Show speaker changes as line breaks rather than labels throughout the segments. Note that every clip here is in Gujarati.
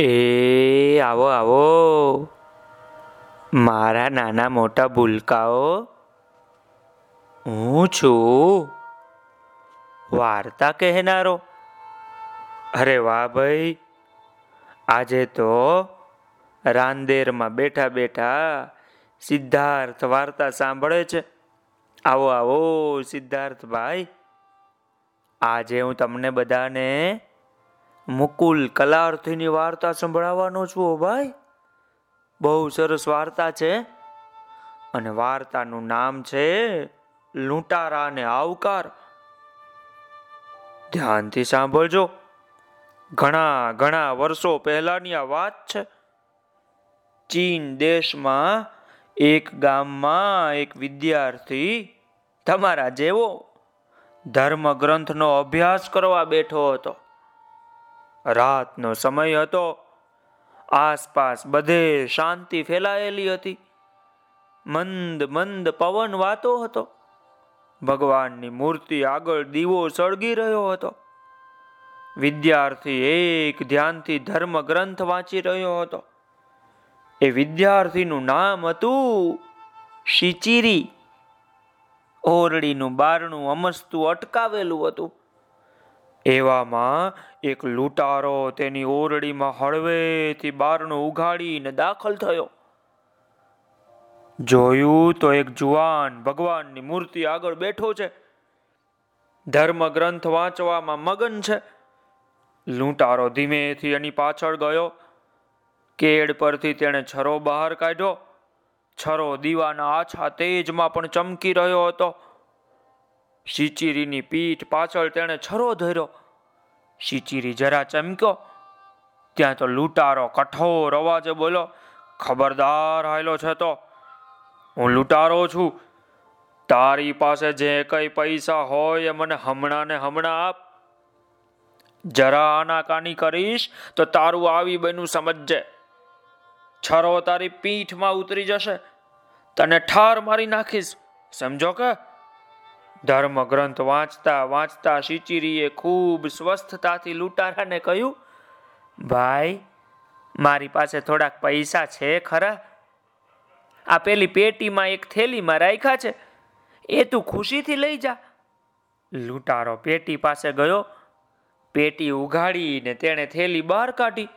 એ, આવો આવો. મારા નાના મોટા ભૂલકાઓ, હું છું. વાર્તા કહેનારો. અરે વાહ ભાઈ, આજે તો રાંદેરમાં બેઠા બેઠા સિદ્ધાર્થ વાર્તા સાંભળે છે. આવો આવો સિદ્ધાર્થભાઈ આજે હું તમને બધાને મુકુલ કલાર્થીની વાર્તા સંભળાવવાનો છું ભાઈ. બહુ સરસ વાર્તા છે. અને વાર્તાનું નામ છે લૂંટારા ને આવકાર. ધ્યાનથી સાંભળજો. ઘણા ઘણા વર્ષો પહેલાની આ વાત છે. ચીન દેશમાં એક ગામમાં એક વિદ્યાર્થી તમારા જેવો ધર્મ ગ્રંથનો અભ્યાસ કરવા બેઠો હતો. રાતનો સમય હતો. આસપાસ બધે શાંતિ ફેલાયેલી હતી. મંદ મંદ પવન વાતો હતો. ભગવાનની મૂર્તિ આગળ દીવો સળગી રહ્યો હતો. વિદ્યાર્થી એક ધ્યાનથી ધર્મ ગ્રંથ વાંચી રહ્યો હતો. એ વિદ્યાર્થીનું નામ હતું શિચિરી. ઓરડીનું બારણું અમસ્તું અટકાવેલું હતું. એવામાં એક લૂંટારો તેની ઓરડીમાં હળવેથી બારણું ઉઘાડીને દાખલ થયો. જોયું તો એક જુવાન ભગવાનની મૂર્તિ આગળ બેઠો છે. ધર્મ ગ્રંથ વાંચવામાં મગન છે. લૂંટારો ધીમેથી એની પાછળ ગયો. કેડ પરથી તેણે છરો બહાર કાઢ્યો. છરો દીવાના આછા તેજમાં પણ ચમકી રહ્યો હતો. શિચિરીની પીઠ પાછળ તેણે છરો ધર્યો. શિચિરી જરા ચમક્યો. ત્યાં તો લૂંટારો કઠોર અવાજે બોલો ખબરદાર હાયલો છે તો. હું લૂંટારો છું. તારી પાસે જે કઈ પૈસા હોય એ મને હમણાં ને હમણાં આપ. જરા આનાકાની કરીશ તો તારું આવી બન્યું સમજજે. છરો તારી પીઠમાં ઉતરી જશે. તને ઠાર મારી નાખીશ. સમજો કે? ધર્મ ગ્રંથ વાંચતા વાંચતા સિચિરીએ ખૂબ સ્વસ્થતાથી લૂંટારાને કહ્યું, ભાઈ, મારી પાસે થોડાક પૈસા છે ખરા? આ પેલી પેટીમાં એક થેલીમાં રાખ્યા છે. એ તું ખુશીથી લઈ જા. લૂંટારો પેટી પાસે ગયો. પેટી ઉઘાડીને તેણે થેલી બહાર કાઢી.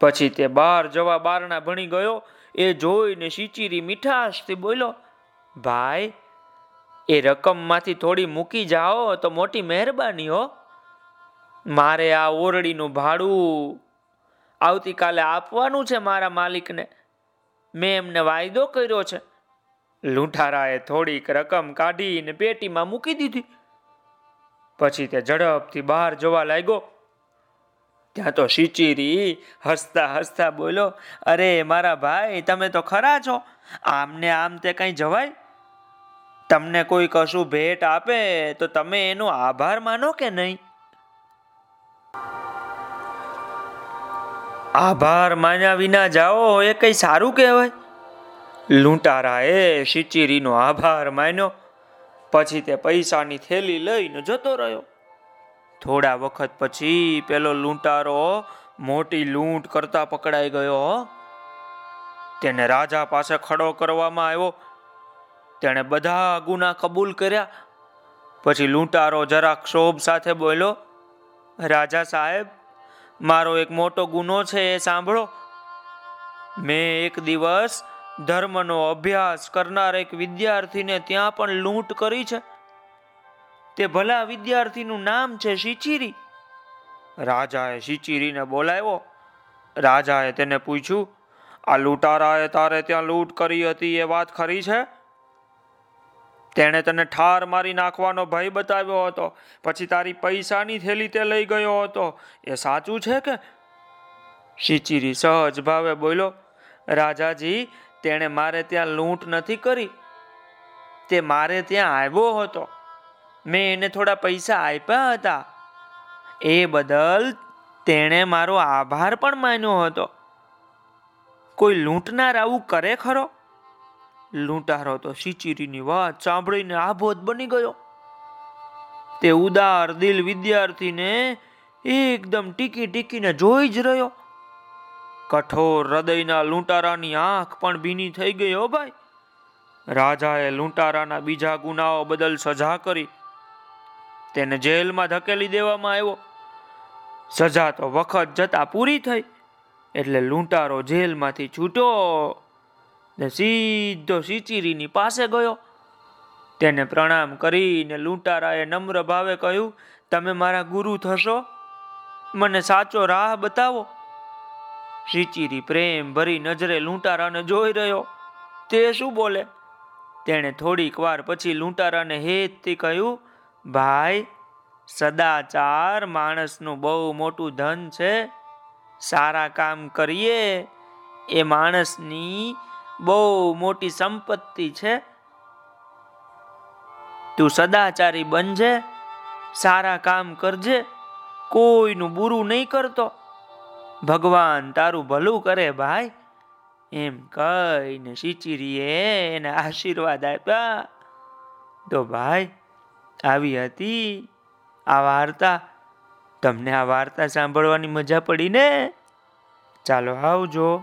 પછી તે બહાર જવા બારણા ભણી ગયો. એ જોઈને સિચિરી મીઠાશથી બોલ્યો, ભાઈ એ રકમમાંથી થોડી મૂકી જાઓ તો મોટી મહેરબાની હો. મારે આ ઓરડીનું ભાડું આવતીકાલે આપવાનું છે મારા માલિકને. મેં એમને વાયદો કર્યો છે. લૂંટારાએ થોડીક રકમ કાઢીને પેટીમાં મૂકી દીધી. પછી તે ઝડપથી બહાર જોવા લાગ્યો. ત્યાં તો સિચીરી હસતા હસતા બોલો અરે મારા ભાઈ, તમે તો ખરા છો. આમને આમ તે કઈ જવાય? તમને કોઈ કશું ભેટ આપે તો તમે એનો આભાર માનો કે નહીં? આભાર માન્યા વિના જાઓ, એ કઈ સારું કહેવાય? લૂંટારાએ શિચિરીનો આભાર માન્યો, પછી તે પૈસાની થેલી લઈને જતો રહ્યો. થોડા વખત પછી પેલો લૂંટારો મોટી લૂંટ કરતા પકડાઈ ગયો. તેને રાજા પાસે ખડો કરવામાં આવ્યો. તેણે બધા ગુના કબૂલ કર્યા. પછી લૂંટારો જરા ક્ષોભ સાથે બોલ્યો, રાજા સાહેબ, મારો એક મોટો ગુનો છે એ સાંભળો. મેં એક દિવસ ધર્મનો અભ્યાસ કરનાર એક વિદ્યાર્થીને ત્યાં પણ લૂંટ કરી છે. તે ભલા વિદ્યાર્થીનું નામ છે શિચિરી. રાજાએ શિચિરીને બોલાવ્યો. રાજાએ તેને પૂછ્યું, આ લૂંટારાએ તારે ત્યાં લૂંટ કરી હતી એ વાત ખરી છે? તેણે તને ઠાર મારી નાખવાનો ભય બતાવ્યો હતો. પછી તારી પૈસાની થેલી તે લઈ ગયો હતો. એ સાચું છે કે? શિચિરી સહજ ભાવે બોલ્યો, રાજાજી, તેણે મારે ત્યાં લૂંટ નથી કરી. તે મારે ત્યાં આવ્યો હતો. મેં એને થોડા પૈસા આપ્યા હતા. એ બદલ તેણે મારો આભાર પણ માન્યો હતો. કોઈ લૂંટનાર આવું કરે ખરો? લૂંટારો તો શિચિરીની વાત સાંભળીને આભોત બની ગયો. તે ઉદાર દિલ વિદ્યાર્થીને એકદમ ટીકી ટીકીને જોઈ જ રહ્યો. કઠોર હૃદયના લૂંટારાની આંખ પણ ભીની થઈ ગઈ હો ભાઈ. રાજાએ લૂંટારાના બીજા ગુનાઓ બદલ સજા કરી. તેને જેલમાં ધકેલી દેવામાં આવ્યો. સજા તો વખત જતા પૂરી થઈ. એટલે લૂંટારો જેલમાંથી છૂટો ને સીધો સિચિરીની પાસે ગયો. તેને પ્રણામ કરીને લૂંટારાએ નમ્ર ભાવે કહ્યું, તમે મારા ગુરુ થશો? મને સાચો રાહ બતાવો. સિચિરી પ્રેમ ભરી નજરે લૂંટારાને જોઈ રહ્યો. તે શું બોલે? તેણે થોડીક વાર પછી લૂંટારાને હેતથી કહ્યું, ભાઈ, સદાચાર માણસનું બહુ મોટું ધન છે. સારા કામ કરીએ. એ માણસની બહુ મોટી સંપત્તિ છે. તું સદાચારી બનજે, સારા કામ કરજે, કોઈનું બુરું નહીં કરતો. ભગવાન તારું ભલું કરે ભાઈ. એમ કહીને સિચિરીએ એને આશીર્વાદ આપ્યા. તો ભાઈ, આવી હતી આ વાર્તા. તમને આ વાર્તા સાંભળવાની મજા પડી ને? ચાલો આવજો.